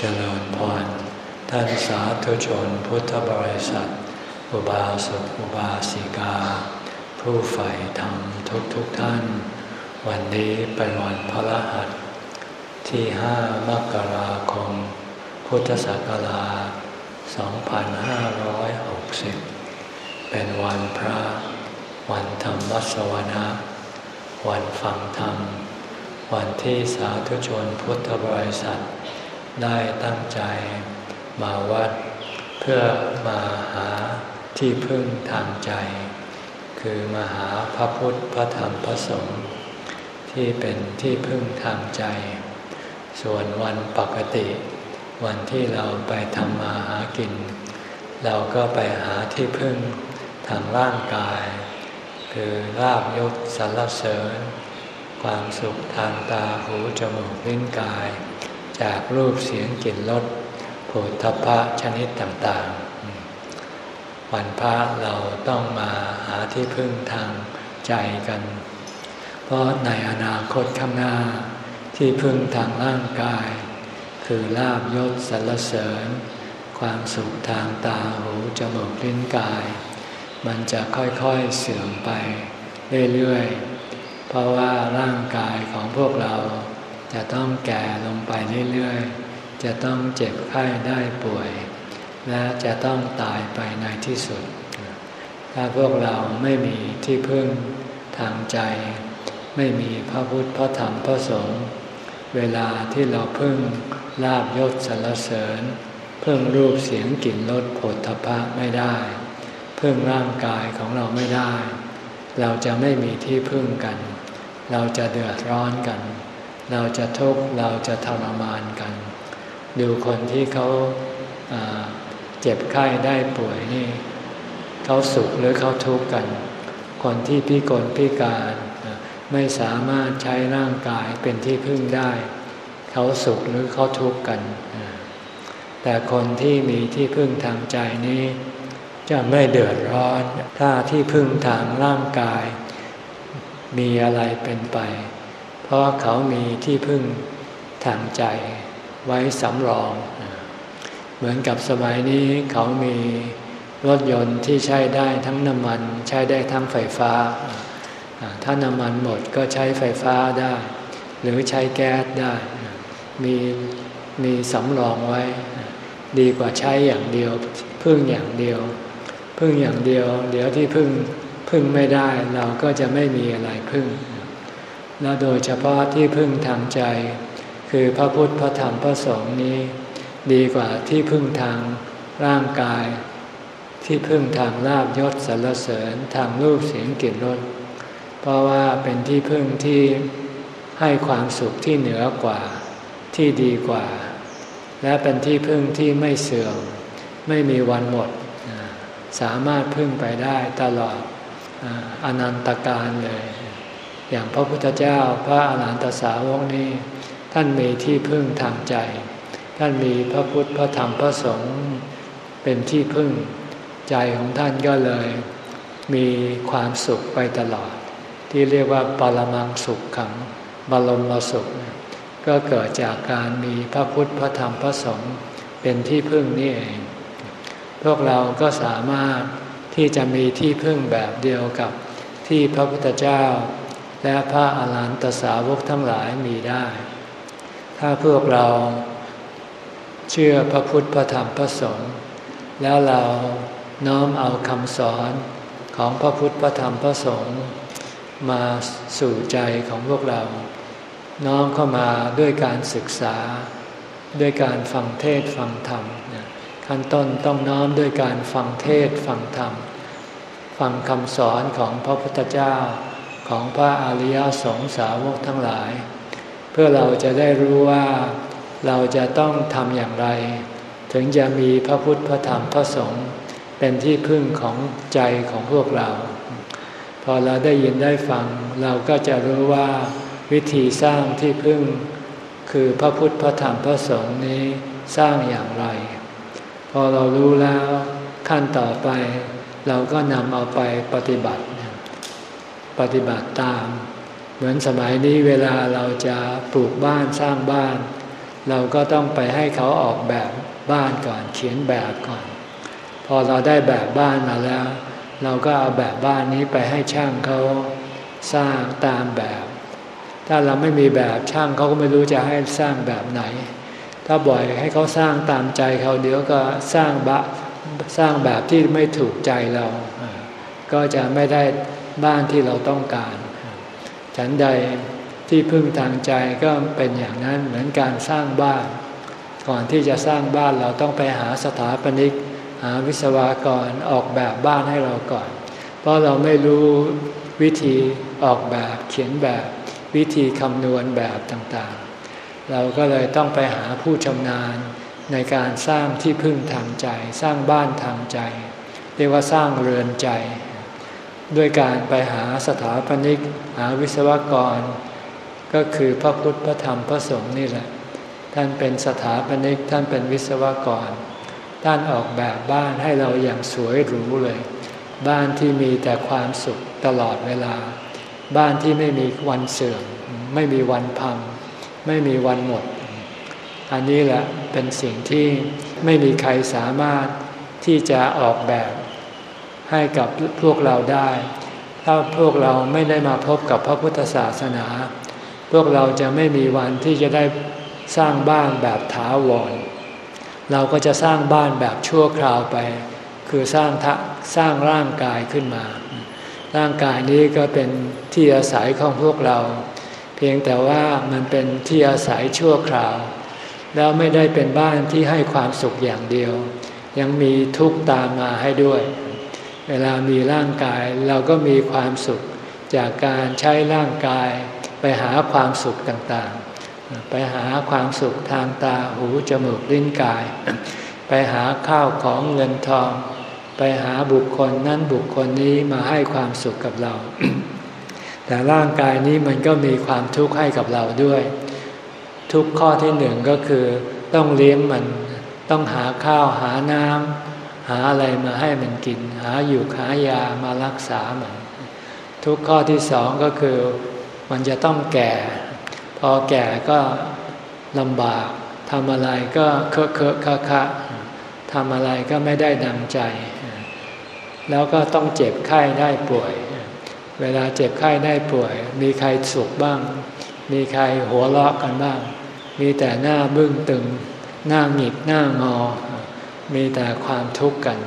เจริญพร ท่านสาธุชนพุทธบริษัท อุบาสกอุบาสิกา ผู้ใฝ่ธรรมทุกทุกท่าน วันนี้เป็นวันพระหัสที่ห้ามกราคม พุทธศักราช 2560 เป็นวันพระ วันธรรมวัสวนะวันฟังธรรม วันที่สาธุชนพุทธบริษัท ได้ตั้งใจมาวัด เพื่อมาหาที่พึ่งทางใจ คือมาหาพระพุทธพระธรรมพระสงฆ์ที่เป็นที่พึ่งทางใจ ส่วนวันปกติ วันที่เราไปทำมาหากิน เราก็ไปหาที่พึ่งทางร่างกาย คือลาบยศสรรเสริญ ความสุขทางตาหูจมูกลิ้นกาย จากรูปเสียงกลิ่นรสผลทพะชนิดต่างๆ วันพระเราต้องมาหาที่พึ่งทางใจกัน เพราะในอนาคตข้างหน้าที่พึ่งทางร่างกาย คือลาบยศสรรเสริญ ความสุขทางตาหูจมูกลิ้นกาย มันจะค่อยๆเสื่อมไปเรื่อยๆ เพราะว่าร่างกายของพวกเรา จะต้องแก่ลงไปเรื่อยๆ จะต้องเจ็บไข้ได้ป่วย และจะต้องตายไปในที่สุด ถ้าพวกเราไม่มีที่พึ่งทางใจ ไม่มีพระพุทธพระธรรมพระสงฆ์เวลาที่เราพึ่งลาบยศสรรเสริญพิ่งรูปเสียงกลิ่นรสผลทพะไม่ได้พิ่งร่างกายของเราไม่ได้ เราจะไม่มีที่พึ่งกัน เราจะเดือดร้อนกัน เราจะทุกข์เราจะทรมานกัน ดูคนที่เขาเจ็บไข้ได้ป่วยนี่เขาสุขหรือเขาทุกข์กัน คนที่พิกลพิการไม่สามารถใช้ร่างกายเป็นที่พึ่งได้ เขาสุขหรือเขาทุกข์กัน แต่คนที่มีที่พึ่งทางใจนี้ จะไม่เดือดร้อน ถ้าที่พึ่งทางร่างกาย มีอะไรเป็นไป เพราะเขามีที่พึ่งทางใจไว้สำรอง เหมือนกับสมัยนี้เขามีรถยนต์ที่ใช้ได้ทั้งน้ำมันใช้ได้ทั้งไฟฟ้า ถ้าน้ำมันหมดก็ใช้ไฟฟ้าได้ หรือใช้แก๊สได้ มีมีสำรองไว้ ดีกว่าใช้อย่างเดียว พึ่งอย่างเดียว พึ่งอย่างเดียว เดี๋ยวที่พึ่งพึ่งไม่ได้เราก็จะไม่มีอะไรพึ่ง และโดยเฉพาะที่พึ่งทางใจ คือพระพุทธพระธรรมพระสงฆ์นี้ ดีกว่าที่พึ่งทางร่างกาย ที่พึ่งทางลาบยศสรรเสริญทางรูปเสียงกลิ่นรสเพราะว่าเป็นที่พึ่งที่ให้ความสุขที่เหนือกว่าที่ดีกว่า และเป็นที่พึ่งที่ไม่เสื่อมไม่มีวันหมด สามารถพึ่งไปได้ตลอดอนันตการเลย อย่างพระพุทธเจ้าพระอาหารหันตสาวกนี้ ท่านมีที่พึ่งทางใจ ท่านมีพระพุทธพระธรรมพระสงฆ์เป็นที่พึ่งใจของท่านก็เลย มีความสุขไปตลอด ที่เรียกว่าปรมังสุขขังบรมสุข ก็เกิดจากการมีพระพุทธพระธรรมพระสงฆ์เป็นที่พึ่งนี่เอง พวกเราก็สามารถที่จะมีที่พึ่งแบบเดียวกับที่พระพุทธเจ้า และพระอาหารหันตสาวกทั้งหลายมีได้ ถ้าพวกเราเชื่อพระพุทธพระธรรมพระสงฆ์แล้วเราน้อมเอาคำสอนของพระพุทธพระธรรมพระสงฆ์มาสู่ใจของพวกเรา น้อมเข้ามาด้วยการศึกษา ด้วยการฟังเทศฟังธรรมขั้นต้นต้องน้อมด้วยการฟังเทศฟังธรรม ฟังคำสอนของพระพุทธเจ้า ของพระอริยสงสาวกทั้งหลาย เพื่อเราจะได้รู้ว่าเราจะต้องทำอย่างไร ถึงจะมีพระพุทธพระธรรมพระสงฆ์เป็นที่พึ่งของใจของพวกเรา พอเราได้ยินได้ฟัง เราก็จะรู้ว่าวิธีสร้างที่พึ่ง คือพระพุทธพระธรรมพระสงฆ์นี้สร้างอย่างไร พอเรารู้แล้วขั้นต่อไป เราก็นำเอาไปปฏิบัติ ปฏิบัติตาม เหมือนสมัยนี้เวลาเราจะปลูกบ้านสร้างบ้าน เราก็ต้องไปให้เขาออกแบบบ้านก่อนเขียนแบบก่อน พอเราได้แบบบ้านมาแล้ว เราก็เอาแบบบ้านนี้ไปให้ช่างเขาสร้างตามแบบ ถ้าเราไม่มีแบบช่างเขาก็ไม่รู้จะให้สร้างแบบไหน ถ้าบ่อยให้เขาสร้างตามใจเขาเดี๋ยวก็สร้างบะสร้างแบบที่ไม่ถูกใจเรา ก็จะไม่ได้ บ้านที่เราต้องการ ฉันใดที่พึ่งทางใจก็เป็นอย่างนั้นเหมือนการสร้างบ้าน ก่อนที่จะสร้างบ้านเราต้องไปหาสถาปนิก หาวิศวกรออกแบบบ้านให้เราก่อน เพราะเราไม่รู้วิธีออกแบบเขียนแบบวิธีคำนวณแบบต่างๆ เราก็เลยต้องไปหาผู้ชำนาญในการสร้างที่พึ่งทางใจ สร้างบ้านทางใจ เรียกว่าสร้างเรือนใจ ด้วยการไปหาสถาปนิก หาวิศวกร ก็คือพระพุทธพระธรรมพระสงฆ์นี่แหละ ท่านเป็นสถาปนิกท่านเป็นวิศวกร ท่านออกแบบบ้านให้เราอย่างสวยหรูเลย บ้านที่มีแต่ความสุขตลอดเวลา บ้านที่ไม่มีวันเสื่อมไม่มีวันพัง ไม่มีวันหมด อันนี้แหละเป็นสิ่งที่ไม่มีใครสามารถที่จะออกแบบ ให้กับพวกเราได้ ถ้าพวกเราไม่ได้มาพบกับพระพุทธศาสนา พวกเราจะไม่มีวันที่จะได้สร้างบ้านแบบถาวร เราก็จะสร้างบ้านแบบชั่วคราวไป คือสร้างทสร้างร่างกายขึ้นมา ร่างกายนี้ก็เป็นที่อาศัยของพวกเรา เพียงแต่ว่ามันเป็นที่อาศัยชั่วคราว แล้วไม่ได้เป็นบ้านที่ให้ความสุขอย่างเดียว ยังมีทุกข์ตามมาให้ด้วย เวลามีร่างกายเราก็มีความสุขจากการใช้ร่างกายไปหาความสุขต่างๆ ไปหาความสุขทางตาหูจมูกลิ้นกาย ไปหาข้าวของเงินทอง ไปหาบุคคลนั้นบุคคลนี้มาให้ความสุขกับเรา แต่ร่างกายนี้มันก็มีความทุกข์ให้กับเราด้วย ทุกข้อที่หนึ่งก็คือต้องเลี้ยงมัน ต้องหาข้าวหาน้ำ หาอะไรมาให้มันกิน หาอยู่หายามารักษามัน ทุกข้อที่สองก็คือมันจะต้องแก่ พอแก่ก็ลำบากทำอะไรก็เคอะเคอะคะคะทำอะไรก็ไม่ได้ดังใจ แล้วก็ต้องเจ็บไข้ได้ป่วย เวลาเจ็บไข้ได้ป่วย มีใครสุขบ้าง มีใครหัวเราะกันบ้าง มีแต่หน้าบึ้งตึง หน้าหงิกหน้างอ มีแต่ความทุกข์กัน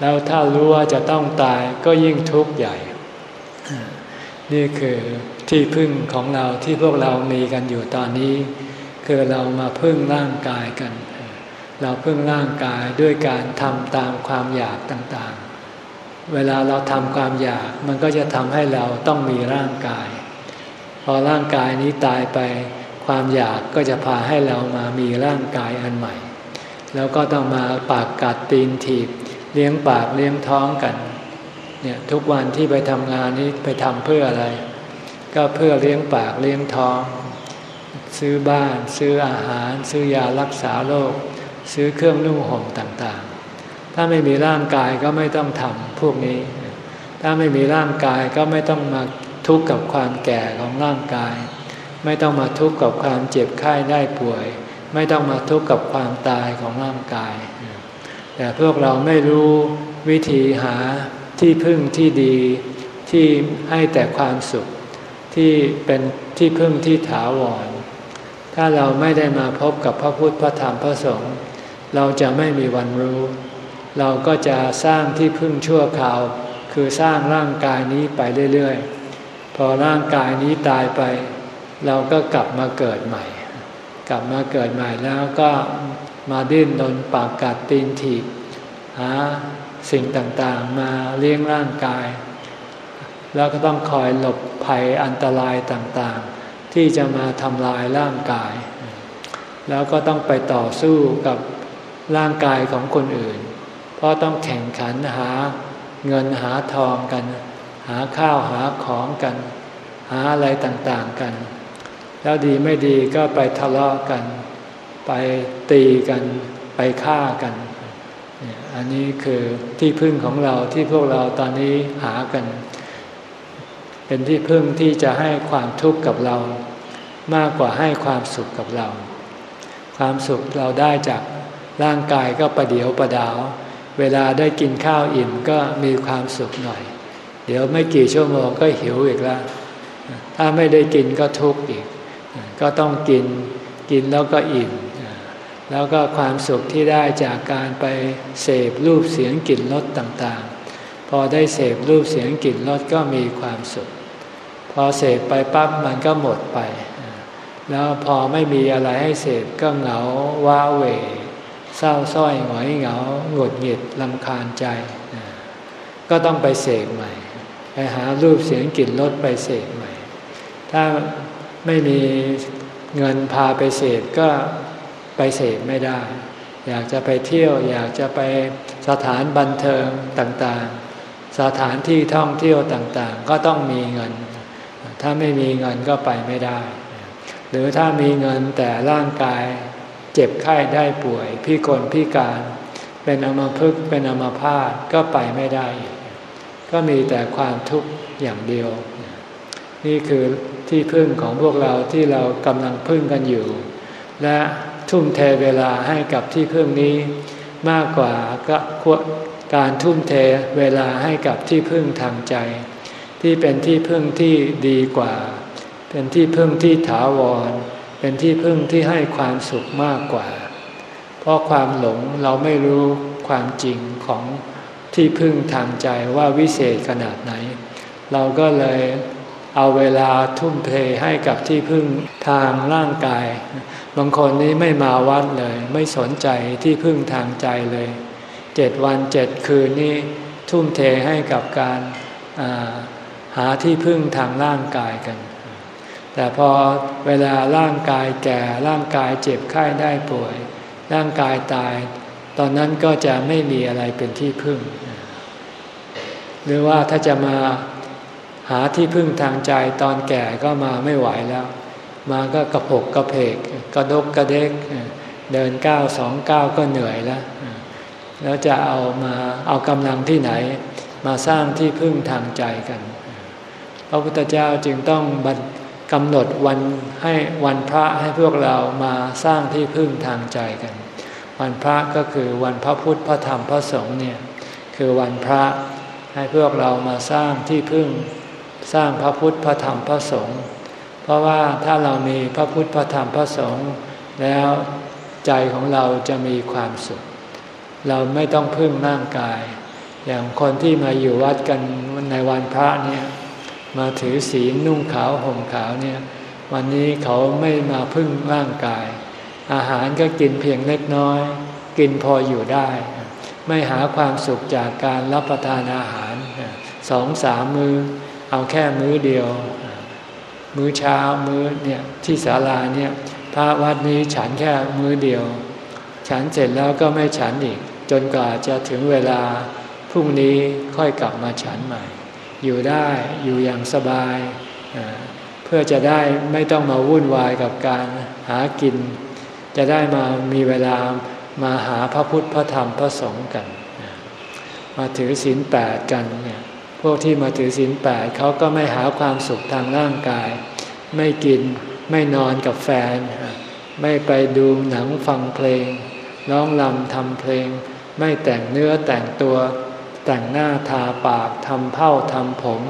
แล้วถ้ารู้ว่าจะต้องตายก็ยิ่งทุกข์ใหญ่ นี่คือที่พึ่งของเราที่พวกเรามีกันอยู่ตอนนี้ คือเรามาพึ่งร่างกายกัน เราพึ่งร่างกายด้วยการทำตามความอยากต่างๆ เวลาเราทำความอยากมันก็จะทำให้เราต้องมีร่างกาย พอร่างกายนี้ตายไปความอยากก็จะพาให้เรามามีร่างกายอันใหม่ แล้วก็ต้องมาปากกัดตีนถีบ เลี้ยงปากเลี้ยงท้องกันเนี่ยทุกวันที่ไปทำงานนี้ไปทำเพื่ออะไร ก็เพื่อเลี้ยงปากเลี้ยงท้อง ซื้อบ้าน ซื้ออาหาร ซื้อยารักษาโรคซื้อเครื่องนุ่งห่มต่างๆ ถ้าไม่มีร่างกายก็ไม่ต้องทำพวกนี้ ถ้าไม่มีร่างกายก็ไม่ต้องมาทุกข์กับความแก่ของร่างกาย ไม่ต้องมาทุกข์กับความเจ็บไข้ได้ป่วย ไม่ต้องมาทุกข์กับความตายของร่างกาย แต่พวกเราไม่รู้วิธีหาที่พึ่งที่ดีที่ให้แต่ความสุขที่เป็นที่พึ่งที่ถาวร ถ้าเราไม่ได้มาพบกับพระพุทธพระธรรมพระสงฆ์เราจะไม่มีวันรู้ เราก็จะสร้างที่พึ่งชั่วคราว คือสร้างร่างกายนี้ไปเรื่อยๆ พอร่างกายนี้ตายไป เราก็กลับมาเกิดใหม่ กลับมาเกิดใหม่แล้วก็มาดิ้นรนปากกัดตีนถีบหาสิ่งต่างๆมาเลี้ยงร่างกาย แล้วก็ต้องคอยหลบภัยอันตรายต่างๆ ที่จะมาทำลายร่างกาย แล้วก็ต้องไปต่อสู้กับร่างกายของคนอื่น เพราะต้องแข่งขันหาเงินหาทองกัน หาข้าวหาของกัน หาอะไรต่างๆกัน แล้วดีไม่ดีก็ไปทะเลาะกัน ไปตีกันไปฆ่ากัน อันนี้คือที่พึ่งของเราที่พวกเราตอนนี้หากัน เป็นที่พึ่งที่จะให้ความทุกข์กับเรา มากกว่าให้ความสุขกับเรา ความสุขเราได้จากร่างกายก็ประเดียวประดาว เวลาได้กินข้าวอิ่มก็มีความสุขหน่อย เดี๋ยวไม่กี่ชั่วโมงก็หิวอีกแล้วถ้าไม่ได้กินก็ทุกข์อีก ก็ต้องกินกินแล้วก็อิ่ม แล้วก็ความสุขที่ได้จากการไปเสพรูปเสียงกลิ่นรสต่างๆ พอได้เสพรูปเสียงกลิ่นรสก็มีความสุข พอเสพไปปั๊บมันก็หมดไป แล้วพอไม่มีอะไรให้เสพก็เหงาว้าเหวเศร้าส้อยหงอยเหงาหงุดหงิดลำคาญใจ ก็ต้องไปเสกใหม่ ไปหารูปเสียงกลิ่นรสไปเสกใหม่ ถ้า ไม่มีเงินพาไปเสพก็ไปเสพไม่ได้ อยากจะไปเที่ยว อยากจะไปสถานบันเทิงต่างๆ สถานที่ท่องเที่ยวต่างๆ ก็ต้องมีเงิน ถ้าไม่มีเงินก็ไปไม่ได้ หรือถ้ามีเงินแต่ร่างกายเจ็บไข้ได้ป่วยพิกลพิการ เป็นอมพึกเป็นอมพาตก็ไปไม่ได้ ก็มีแต่ความทุกข์อย่างเดียว นี่คือ ที่พึ่งของพวกเราที่เรากำลังพึ่งกันอยู่ และทุ่มเทเวลาให้กับที่พึ่งนี้ มากกว่าก็การทุ่มเทเวลาให้กับที่พึ่งทางใจ ที่เป็นที่พึ่งที่ดีกว่า เป็นที่พึ่งที่ถาวร เป็นที่พึ่งที่ให้ความสุขมากกว่า เพราะความหลงเราไม่รู้ความจริงของที่พึ่งทางใจว่าวิเศษขนาดไหน เราก็เลย เอาเวลาทุ่มเทให้กับที่พึ่งทางร่างกาย บางคนนี้ไม่มาวัดเลย ไม่สนใจที่พึ่งทางใจเลยเจ็ดวันเจ็ดคืนนี้ทุ่มเทให้กับการาหาที่พึ่งทางร่างกายกัน แต่พอเวลาร่างกายแก่ร่างกายเจ็บไข้ได้ป่วย ร่างกายตาย ตอนนั้นก็จะไม่มีอะไรเป็นที่พึ่ง หรือว่าถ้าจะมา หาที่พึ่งทางใจตอนแก่ก็มาไม่ไหวแล้ว มาก็กระผกกระเพกกระดกกระเดกเดินก้าวสองก้าวก็เหนื่อยแล้วแล้วจะเอามาเอากำลังที่ไหน มาสร้างที่พึ่งทางใจกัน พระพุทธเจ้าจึงต้องบักำหนดวันให้วันพระให้พวกเรามาสร้างที่พึ่งทางใจกัน วันพระก็คือวันพระพุทธพระธรรมพระสงฆ์เนี่ยคือวันพระให้พวกเรามาสร้างที่พึ่ง สร้างพระพุทธพระธรรมพระสงฆ์เพราะว่าถ้าเรามีพระพุทธพระธรรมพระสงฆ์แล้วใจของเราจะมีความสุข เราไม่ต้องพึ่งร่างกาย อย่างคนที่มาอยู่วัดกันในวันพระเนี่ยมาถือศีลนุ่งขาวห่มขาวเนี่ยวันนี้เขาไม่มาพึ่งร่างกาย อาหารก็กินเพียงเล็กน้อย กินพออยู่ได้ ไม่หาความสุขจากการรับประทานอาหารสองสามมือ เอาแค่มื้อเดียว มื้อเช้ามื้อเนี่ยที่ศาลาเนี่ยพระวัดนี้ฉันแค่มื้อเดียว ฉันเสร็จแล้วก็ไม่ฉันอีก จนกว่าจะถึงเวลาพรุ่งนี้ค่อยกลับมาฉันใหม่ อยู่ได้อยู่อย่างสบาย เพื่อจะได้ไม่ต้องมาวุ่นวายกับการหากิน จะได้มามีเวลามาหาพระพุทธพระธรรมพระสงฆ์กัน มาถือศีลแปดกันเนี่ย พวกที่มาถือศีลแปดเขาก็ไม่หาความสุขทางร่างกาย ไม่กินไม่นอนกับแฟน ไม่ไปดูหนังฟังเพลง ร้องลำทำเพลง ไม่แต่งเนื้อแต่งตัว แต่งหน้าทาปากทำเผ้าทำผม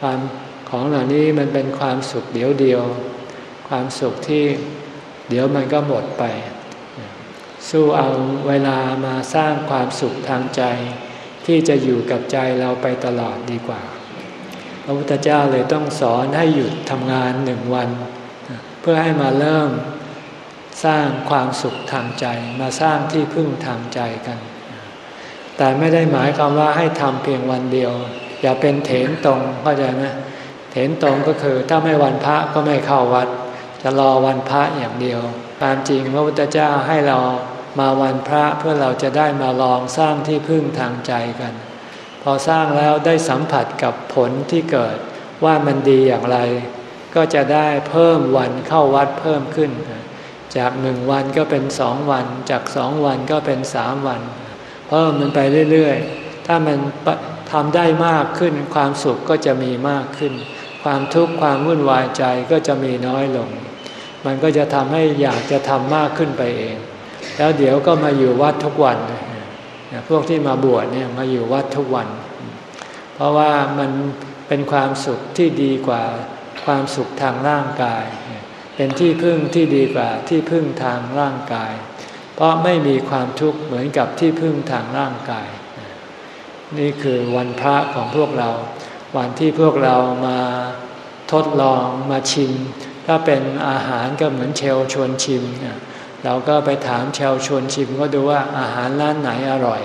ความของเหล่านี้มันเป็นความสุขเดียวเดียว ความสุขที่เดี๋ยวมันก็หมดไป สู้เอาเวลามาสร้างความสุขทางใจ ที่จะอยู่กับใจเราไปตลอดดีกว่า พระพุทธเจ้าเลยต้องสอนให้หยุดทำงานหนึ่งวัน เพื่อให้มาเริ่มสร้างความสุขทางใจมาสร้างที่พึ่งทางใจกัน แต่ไม่ได้หมายความว่าให้ทำเพียงวันเดียว อย่าเป็นเถนตรงเข้าใจไหมเถนตรงก็คือถ้าไม่วันพระก็ไม่เข้าวัด จะรอวันพระอย่างเดียวตามจริงพระพุทธเจ้าให้เรา มาวันพระเพื่อเราจะได้มาลองสร้างที่พึ่งทางใจกัน พอสร้างแล้วได้สัมผัสกับผลที่เกิดว่ามันดีอย่างไร ก็จะได้เพิ่มวันเข้าวัดเพิ่มขึ้น จากหนึ่งวันก็เป็นสองวัน จากสองวันก็เป็นสามวัน เพิ่มมันไปเรื่อยๆ ถ้ามันทำได้มากขึ้นความสุขก็จะมีมากขึ้น ความทุกข์ความวุ่นวายใจก็จะมีน้อยลง มันก็จะทำให้อยากจะทำมากขึ้นไปเอง แล้วเดี๋ยวก็มาอยู่วัดทุกวันพวกที่มาบวชเนี่ยมาอยู่วัดทุกวัน เพราะว่ามันเป็นความสุขที่ดีกว่าความสุขทางร่างกาย เป็นที่พึ่งที่ดีกว่าที่พึ่งทางร่างกาย เพราะไม่มีความทุกข์เหมือนกับที่พึ่งทางร่างกาย นี่คือวันพระของพวกเรา วันที่พวกเรามาทดลองมาชิม ถ้าเป็นอาหารก็เหมือนเชลชวนชิม เราก็ไปถามเชลชวนชิมก็ดูว่าอาหารร้านไหนอร่อย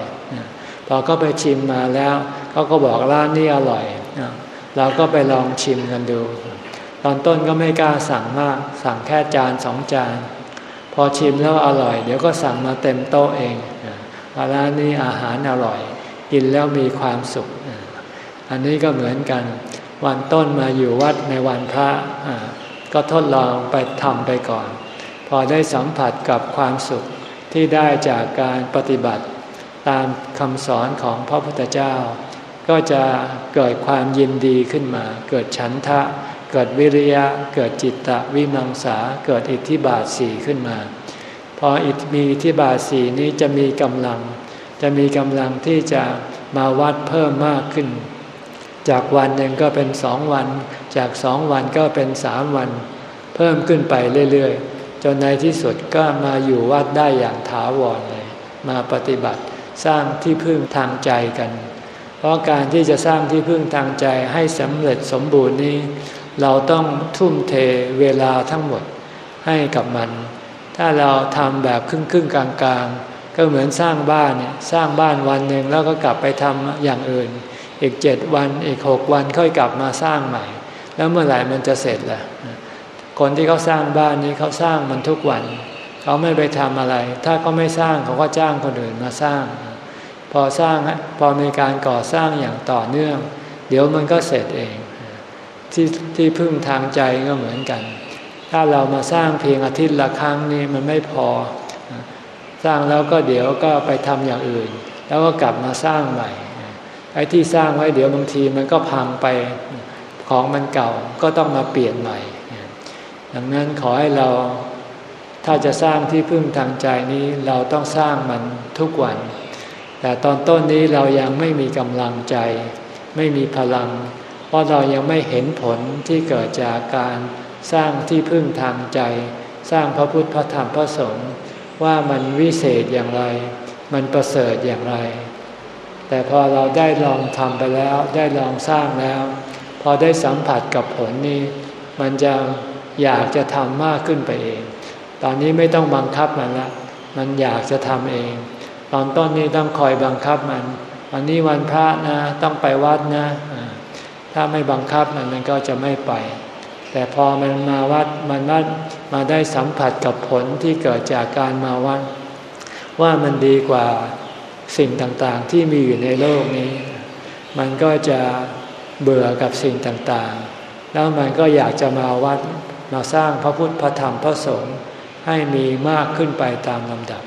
พอก็ไปชิมมาแล้วเขาก็บอกร้านนี้อร่อย เราก็ไปลองชิมกันดู ตอนต้นก็ไม่กล้าสั่งมาก สั่งแค่จานสองจาน พอชิมแล้วอร่อย เดี๋ยวก็สั่งมาเต็มโต๊ะเองร้านนี้อาหารอร่อย กินแล้วมีความสุข อันนี้ก็เหมือนกัน วันต้นมาอยู่วัดในวันพระก็ทดลองไปทำไปก่อน พอได้สัมผัสกับความสุขที่ได้จากการปฏิบัติ ตามคำสอนของพระพุทธเจ้า ก็จะเกิดความยินดีขึ้นมา เกิดฉันทะ เกิดวิริยะ เกิดจิตตะวิมังสา เกิดอิทธิบาทสีขึ้นมา พอมีอิทธิบาทสีนี้จะมีกำลัง จะมีกำลังที่จะมาวัดเพิ่มมากขึ้น จากวันหนึ่งก็เป็นสองวัน จากสองวันก็เป็นสามวัน เพิ่มขึ้นไปเรื่อยๆ จนในที่สุดก็มาอยู่วัดได้อย่างถาวรเลย มาปฏิบัติสร้างที่พึ่งทางใจกัน เพราะการที่จะสร้างที่พึ่งทางใจให้สำเร็จสมบูรณ์นี้ เราต้องทุ่มเทเวลาทั้งหมดให้กับมัน ถ้าเราทำแบบครึ่งครึ่งกลางกลางก็เหมือนสร้างบ้านเนี่ยสร้างบ้านวันหนึ่งแล้วก็กลับไปทำอย่างอื่น อีกเจ็ดวันอีกหกวันค่อยกลับมาสร้างใหม่ แล้วเมื่อไหร่มันจะเสร็จล่ะ คนที่เขาสร้างบ้านนี้เขาสร้างมันทุกวัน เขาไม่ไปทำอะไร ถ้าเขาไม่สร้างเขาก็จ้างคนอื่นมาสร้าง พอสร้างพอมีการก่อสร้างอย่างต่อเนื่อง เดี๋ยวมันก็เสร็จเอง ที่ที่พึ่งทางใจก็เหมือนกัน ถ้าเรามาสร้างเพียงอาทิตย์ละครั้งนี้มันไม่พอ สร้างแล้วก็เดี๋ยวก็ไปทำอย่างอื่น แล้วก็กลับมาสร้างใหม่ไอ้ที่สร้างไว้เดี๋ยวบางทีมันก็พังไปของมันเก่าก็ต้องมาเปลี่ยนใหม่ ดังนั้นขอให้เราถ้าจะสร้างที่พึ่งทางใจนี้เราต้องสร้างมันทุกวัน แต่ตอนต้นนี้เรายังไม่มีกำลังใจ ไม่มีพลัง เพราะเรายังไม่เห็นผลที่เกิดจากการสร้างที่พึ่งทางใจ สร้างพระพุทธพระธรรมพระสงฆ์ว่ามันวิเศษอย่างไร มันประเสริฐอย่างไร แต่พอเราได้ลองทำไปแล้วได้ลองสร้างแล้ว พอได้สัมผัสกับผลนี้ มันจะ อยากจะทำมากขึ้นไปเอง ตอนนี้ไม่ต้องบังคับมันละ มันอยากจะทำเอง ตอนต้นนี้ต้องคอยบังคับมัน วันนี้วันพระนะต้องไปวัดนะ ถ้าไม่บังคับมันมันก็จะไม่ไป แต่พอมันมาวัดมันวัดมาได้สัมผัสกับผลที่เกิดจากการมาวัดว่ามันดีกว่าสิ่งต่างๆที่มีอยู่ในโลกนี้ มันก็จะเบื่อกับสิ่งต่างๆ แล้วมันก็อยากจะมาวัด มาสร้างพระพุทธพระธรรมพระสงฆ์ให้มีมากขึ้นไปตามลำดับ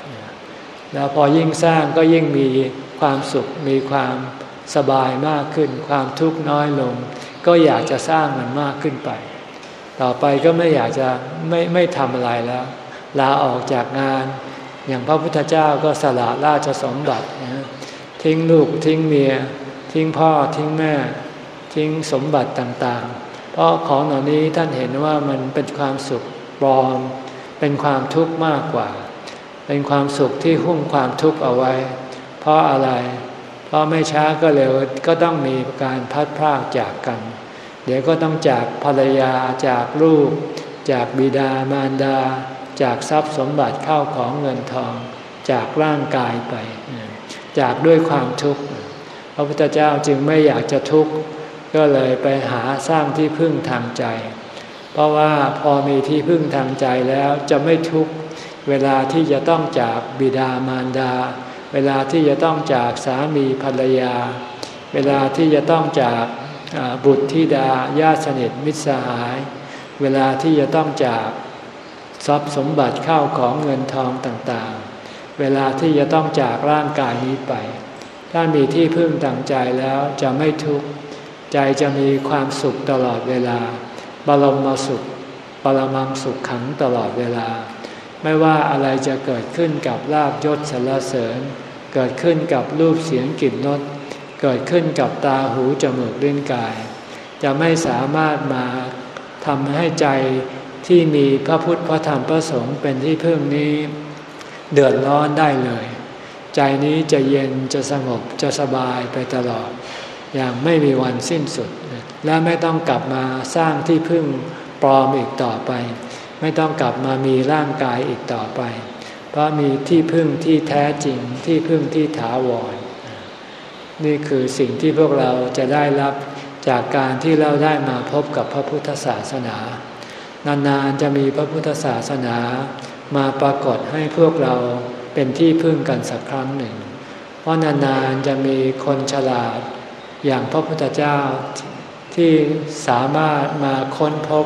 แล้วพอยิ่งสร้างก็ยิ่งมีความสุขมีความสบายมากขึ้น ความทุกข์น้อยลง ก็อยากจะสร้างมันมากขึ้นไป ต่อไปก็ไม่อยากจะไม่ไม่ทำอะไรแล้ว ลาออกจากงาน อย่างพระพุทธเจ้าก็สละราชสมบัติทิ้งลูกทิ้งเมีย ทิ้งพ่อทิ้งแม่ ทิ้งสมบัติต่างๆ เพราะของเหล่านี้ท่านเห็นว่ามันเป็นความสุขปลอม เป็นความทุกข์มากกว่า เป็นความสุขที่หุ้มความทุกข์เอาไว้ เพราะอะไร เพราะไม่ช้าก็เร็วก็ต้องมีการพัดพรากจากกัน เดี๋ยวก็ต้องจากภรรยาจากลูก จากบิดามารดา จากทรัพย์สมบัติเข้าของเงินทอง จากร่างกายไป จากด้วยความทุกข์พระพุทธเจ้าจึงไม่อยากจะทุกข์ ก็เลยไปหาสร้างที่พึ่งทางใจ เพราะว่าพอมีที่พึ่งทางใจแล้วจะไม่ทุกข์เวลาที่จะต้องจากบิดามารดา เวลาที่จะต้องจากสามีภรรยา เวลาที่จะต้องจากบุตรธิดาญาติสนิทมิตรสหาย เวลาที่จะต้องจากทรัพย์สมบัติเข้าของเงินทองต่างๆ เวลาที่จะต้องจากร่างกายนี้ไป ถ้ามีที่พึ่งทางใจแล้วจะไม่ทุกข์ ใจจะมีความสุขตลอดเวลา บรมมาสุข ปรมังสุขขังตลอดเวลา ไม่ว่าอะไรจะเกิดขึ้นกับลาบยศสรรเสริญ เกิดขึ้นกับรูปเสียงกลิ่นรสเกิดขึ้นกับตาหูจมูกเล่นกาย จะไม่สามารถมาทำให้ใจที่มีพระพุทธพระธรรมพระสงฆ์เป็นที่พึ่งนี้ เดือดร้อนได้เลย ใจนี้จะเย็นจะสงบจะสบายไปตลอด อย่างไม่มีวันสิ้นสุด และไม่ต้องกลับมาสร้างที่พึ่งปลอมอีกต่อไป ไม่ต้องกลับมามีร่างกายอีกต่อไป เพราะมีที่พึ่งที่แท้จริงที่พึ่งที่ถาวร นี่คือสิ่งที่พวกเราจะได้รับจากการที่เราได้มาพบกับพระพุทธศาสนา นานๆจะมีพระพุทธศาสนามาปรากฏให้พวกเราเป็นที่พึ่งกันสักครั้งหนึ่ง เพราะนานๆจะมีคนฉลาด อย่างพระพุทธเจ้าที่สามารถมาค้นพบ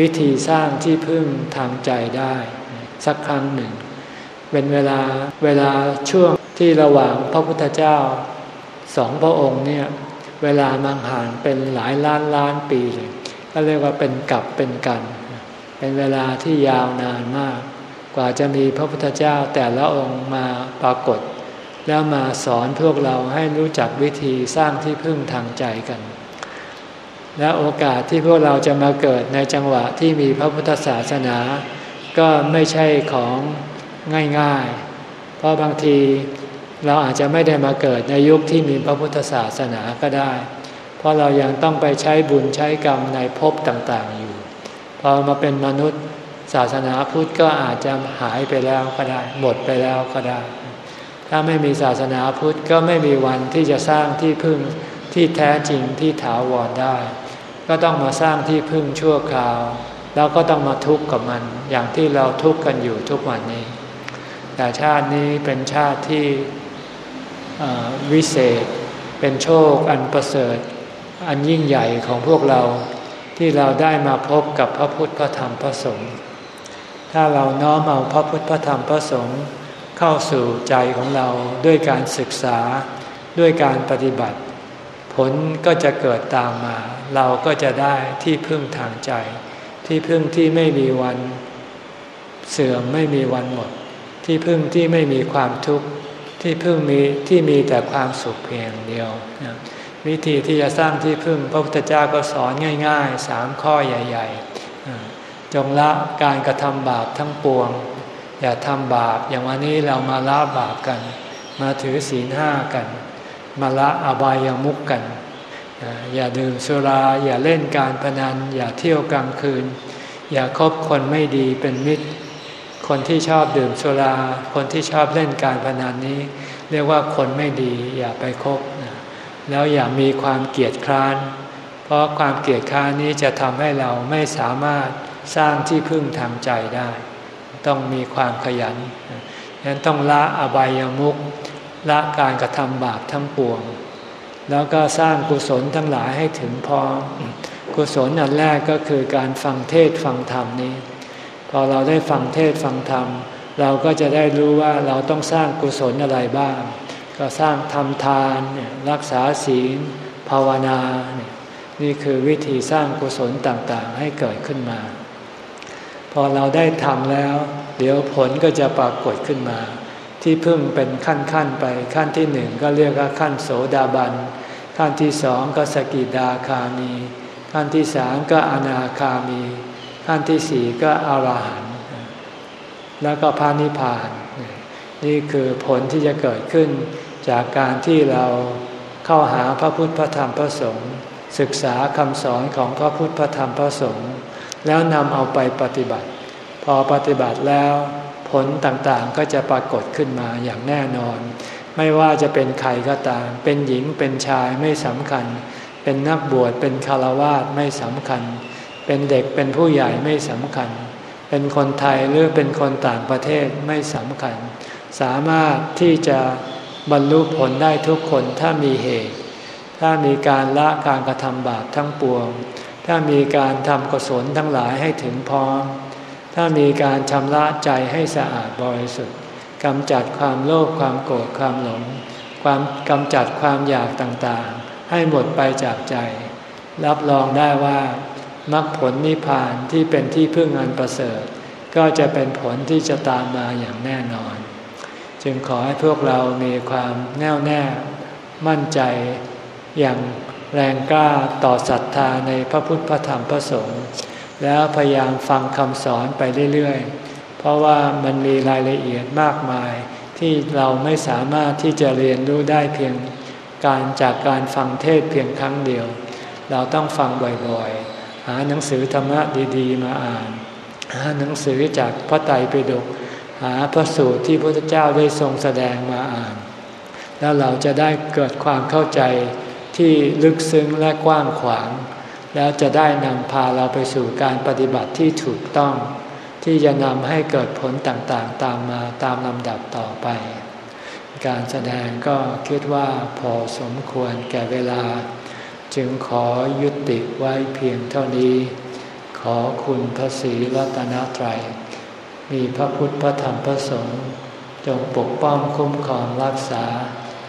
วิธีสร้างที่พึ่งทางใจได้ สักครั้งหนึ่ง เป็นเวลาเวลาช่วงที่ระหว่างพระพุทธเจ้าสองพระองค์เนี่ยเวลามังหางเป็นหลายล้านล้านปีเลยก็เรียกว่าเป็นกับเป็นกัน เป็นเวลาที่ยาวนานมาก กว่าจะมีพระพุทธเจ้าแต่ละองค์มาปรากฏ แล้วมาสอนพวกเราให้รู้จักวิธีสร้างที่พึ่งทางใจกัน และโอกาสที่พวกเราจะมาเกิดในจังหวะที่มีพระพุทธศาสนา ก็ไม่ใช่ของง่ายๆ เพราะบางทีเราอาจจะไม่ได้มาเกิดในยุคที่มีพระพุทธศาสนาก็ได้ เพราะเรายังต้องไปใช้บุญใช้กรรมในภพต่างๆอยู่ พอมาเป็นมนุษย์ศาสนาพุทธก็อาจจะหายไปแล้วก็ได้ หมดไปแล้วก็ได้ ถ้าไม่มีศาสนาพุทธก็ไม่มีวันที่จะสร้างที่พึ่งที่แท้จริงที่ถาวรได้ ก็ต้องมาสร้างที่พึ่งชั่วคราว แล้วก็ต้องมาทุกข์กับมัน อย่างที่เราทุกข์กันอยู่ทุกวันนี้ แต่ชาตินี้เป็นชาติที่วิเศษ เป็นโชคอันประเสริฐ อันยิ่งใหญ่ของพวกเราที่เราได้มาพบกับพระพุทธพระธรรมพระสงฆ์ถ้าเราน้อมเอาพระพุทธพระธรรมพระสงฆ์ เข้าสู่ใจของเราด้วยการศึกษาด้วยการปฏิบัติ ผลก็จะเกิดตามมา เราก็จะได้ที่พึ่งทางใจ ที่พึ่งที่ไม่มีวัน เสื่อมไม่มีวันหมด ที่พึ่งที่ไม่มีความทุกข์ที่พึ่งมีที่มีแต่ความสุขเพียงเดียว วิธีที่จะสร้างที่พึ่งพระพุทธเจ้าก็สอนง่ายๆสามข้อใหญ่ ๆ จงละการกระทำบาปทั้งปวง อย่าทำบาป อย่างวันนี้เรามาละบาปกัน มาถือศีลห้ากัน มาละอบายามุกกัน อย่าดื่มสุรา อย่าเล่นการพนัน อย่าเที่ยวกลางคืน อย่าคบคนไม่ดีเป็นมิตร คนที่ชอบดื่มสุรา คนที่ชอบเล่นการพนันนี้ เรียกว่าคนไม่ดี อย่าไปคบ แล้วอย่ามีความเกียดคร้าน เพราะความเกียดคร้านนี้จะทำให้เราไม่สามารถสร้างที่พึ่งทางใจได้ ต้องมีความขยันฉะนั้นต้องละอบายามุกละการกระทำบาปทั้งปวง แล้วก็สร้างกุศลทั้งหลายให้ถึงพร้อมกุศลอันแรกก็คือการฟังเทศฟังธรรมนี้ พอเราได้ฟังเทศฟังธรรม เราก็จะได้รู้ว่าเราต้องสร้างกุศลอะไรบ้าง ก็สร้างทำทานรักษาศีล ภาวนา นี่คือวิธีสร้างกุศลต่างๆ ให้เกิดขึ้นมา พอเราได้ทำแล้ว เดี๋ยวผลก็จะปรากฏขึ้นมา ที่พึ่งเป็นขั้นๆไปขั้นที่หนึ่งก็เรียกว่าขั้นโสดาบัน ขั้นที่สองก็สกิดาคามี ขั้นที่สามก็อนาคามี ขั้นที่สี่ก็อรหันต์แล้วก็พานิพาน นี่คือผลที่จะเกิดขึ้นจากการที่เราเข้าหาพระพุทธพระธรรมพระสงฆ์ศึกษาคำสอนของพระพุทธพระธรรมพระสงฆ์ แล้วนำเอาไปปฏิบัติ พอปฏิบัติแล้วผลต่างๆก็จะปรากฏขึ้นมาอย่างแน่นอน ไม่ว่าจะเป็นใครก็ตาม เป็นหญิงเป็นชายไม่สำคัญ เป็นนักบวชเป็นคารวาสไม่สำคัญ เป็นเด็กเป็นผู้ใหญ่ไม่สำคัญ เป็นคนไทยหรือเป็นคนต่างประเทศไม่สำคัญ สามารถที่จะบรรลุผลได้ทุกคนถ้ามีเหตุ ถ้ามีการละการกระทำบาปทั้งปวง ถ้ามีการทำกุศลทั้งหลายให้ถึงพร้อม ถ้ามีการชำระใจให้สะอาดบริสุทธิ์กำจัดความโลภความโกรธความหลง ความกำจัดความอยากต่างๆ ให้หมดไปจากใจ รับรองได้ว่ามรรคผลนิพพานที่เป็นที่พึ่งอันประเสริฐ ก็จะเป็นผลที่จะตามมาอย่างแน่นอน จึงขอให้พวกเรามีความแน่วแน่ มั่นใจอย่าง แรงกล้าต่อศรัทธาในพระพุทธพระธรรมพระสงฆ์แล้วพยายามฟังคำสอนไปเรื่อย ๆ เพราะว่ามันมีรายละเอียดมากมาย ที่เราไม่สามารถที่จะเรียนรู้ได้เพียงการจากการฟังเทศเพียงครั้งเดียว เราต้องฟังบ่อยๆ หาหนังสือธรรมะดีๆ มาอ่าน หาหนังสือจากพระไตรปิฎกหาพระสูตรที่พระเจ้าได้ทรงแสดงมาอ่าน แล้วเราจะได้เกิดความเข้าใจ ที่ลึกซึ้งและกว้างขวาง แล้วจะได้นำพาเราไปสู่การปฏิบัติที่ถูกต้อง ที่จะนำให้เกิดผลต่างๆ ตามมาตามลำดับต่อไป การแสดงก็คิดว่าพอสมควรแก่เวลา จึงขอยุติไว้เพียงเท่านี้ ขอคุณพระศรีรัตนตรัย มีพระพุทธพระธรรมพระสงฆ์จงปกป้องคุ้มครองรักษา